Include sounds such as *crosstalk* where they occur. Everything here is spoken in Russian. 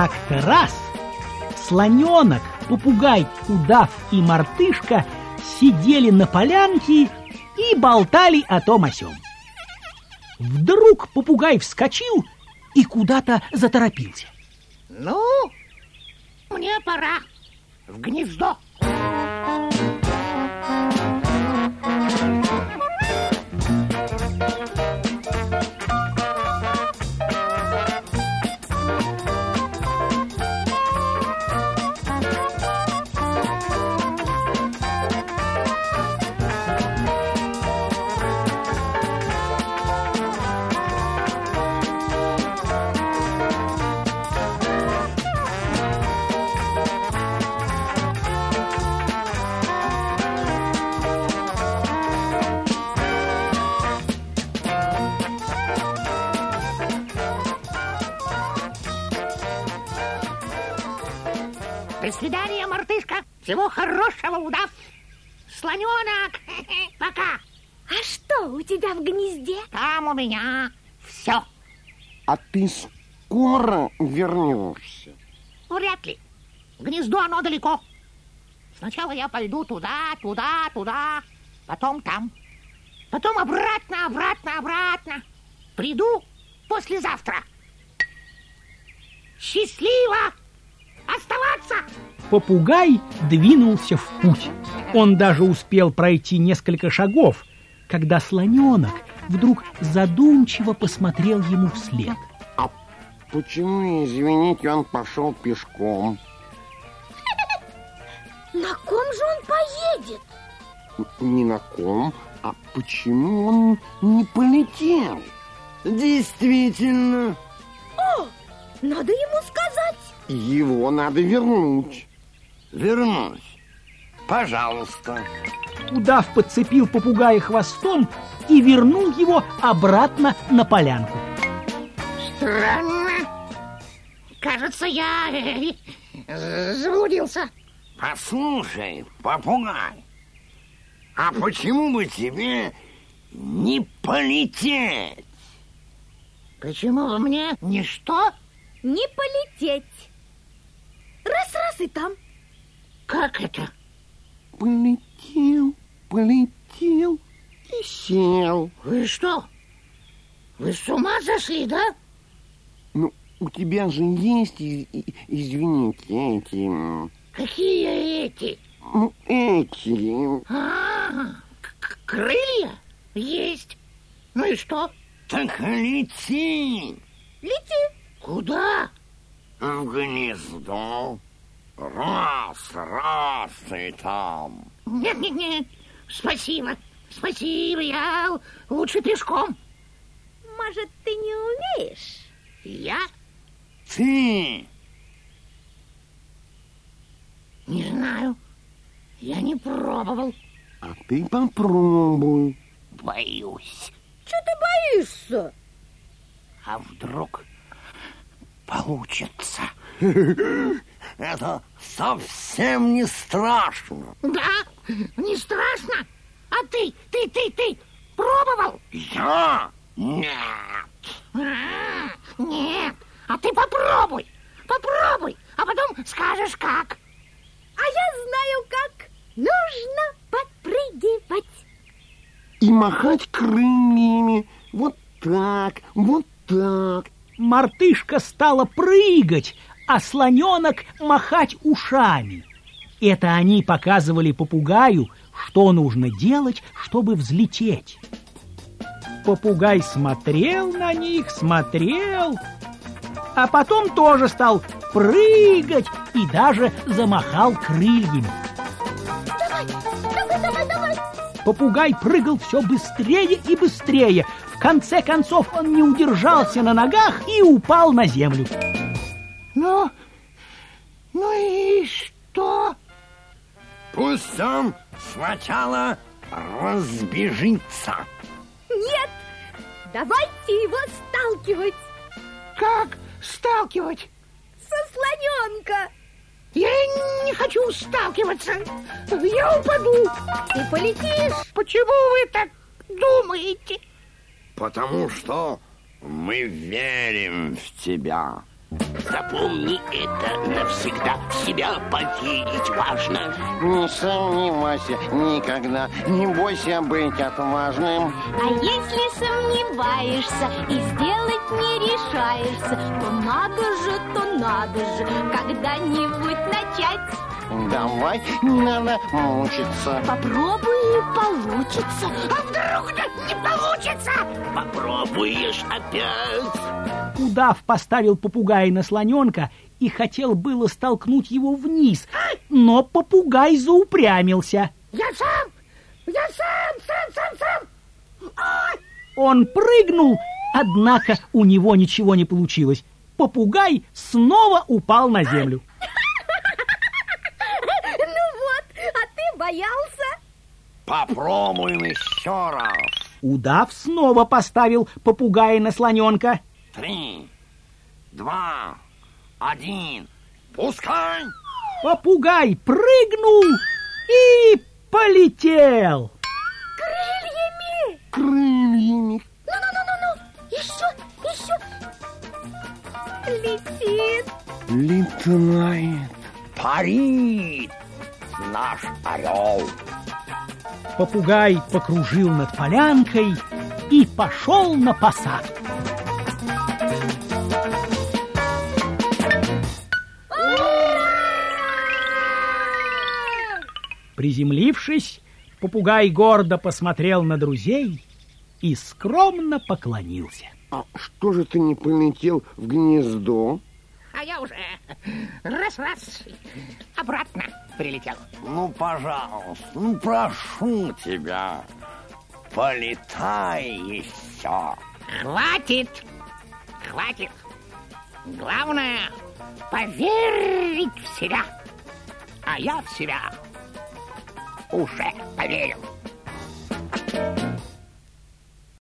Как-то раз слоненок, попугай, удав и мартышка сидели на полянке и болтали о том о сём. Вдруг попугай вскочил и куда-то заторопился. Ну, мне пора в гнездо. До свидания, мартышка. Всего хорошего, удав. Слоненок, *laughs* пока. А что у тебя в гнезде? Там у меня все. А ты скоро вернешься? Вряд ли. Гнездо оно далеко. Сначала я пойду туда, туда, туда, потом там. Потом обратно, обратно, обратно. Приду послезавтра. Счастливо оставаться! Попугай двинулся в путь. Он даже успел пройти несколько шагов, когда слоненок вдруг задумчиво посмотрел ему вслед. А почему, извините, он пошел пешком? На ком же он поедет? Не на ком, а почему он не полетел? Действительно. О, надо ему сказать. Его надо вернуть. Вернусь. Пожалуйста. Удав подцепил попугая хвостом и вернул его обратно на полянку. Странно. Кажется, я э, заблудился. Послушай, попугай, а почему бы тебе не полететь? Почему бы мне не что? Не полететь. Раз-раз и там. Как это? Полетел, полетел и сел. Вы что? Вы с ума сошли, да? Ну, у тебя же есть, извините, эти... Какие эти? Ну, эти... А, к- крылья? Есть. Ну и что? Так лети Лети. Куда? В гнездо. Раз, раз и там. Нет, нет, нет. Спасибо. Спасибо, я лучше пешком. Может, ты не умеешь? Я Ты не знаю. Я не пробовал. А ты попробуй. Боюсь. Чего ты боишься? А вдруг получится? это совсем не страшно. Да, не страшно. А ты, ты, ты, ты пробовал? Я? Нет. А, нет, а ты попробуй. Попробуй, а потом скажешь как. А я знаю как. Нужно подпрыгивать. И махать крыльями. Вот так, вот так. Мартышка стала прыгать, а слоненок махать ушами. Это они показывали попугаю, что нужно делать, чтобы взлететь. Попугай смотрел на них, смотрел, а потом тоже стал прыгать и даже замахал крыльями. Давай, давай, давай, давай. Попугай прыгал все быстрее и быстрее. В конце концов он не удержался на ногах и упал на землю. Ну, ну и что? Пусть он сначала разбежится. Нет, давайте его сталкивать Как сталкивать? со слоненка. Я не хочу сталкиваться. Я упаду. Ты полетишь. Почему вы так думаете? Потому что мы верим в тебя. Запомни это навсегда. В себя поверить важно. Не сомневайся никогда, не бойся быть отважным. А если сомневаешься и сделать не решаешься, то надо же, то надо же когда-нибудь начать. Давай, не надо мучиться. Попробуй и получится. А вдруг да не получится? Попробуешь опять. Удав поставил попугая на слоненка и хотел было столкнуть его вниз, но попугай заупрямился. Я сам! Я сам! Сам, сам, сам! Ой! Он прыгнул, однако у него ничего не получилось. Попугай снова упал на землю. Ну вот, а ты боялся? Попробуем еще раз. Удав снова поставил попугая на слоненка. Три, два, один. Пускай! Попугай прыгнул и полетел. Крыльями! Крыльями. Ну-ну-ну-ну-ну! Еще, еще! Летит! Летает. Парит наш орел. Попугай покружил над полянкой и пошел на посадку. Приземлившись, попугай гордо посмотрел на друзей и скромно поклонился. А что же ты не полетел в гнездо? А я уже раз-раз обратно прилетел. Ну, пожалуйста, ну, прошу тебя, полетай еще. Хватит! Хватит! Главное — поверить в себя. А я в себя уже поверил.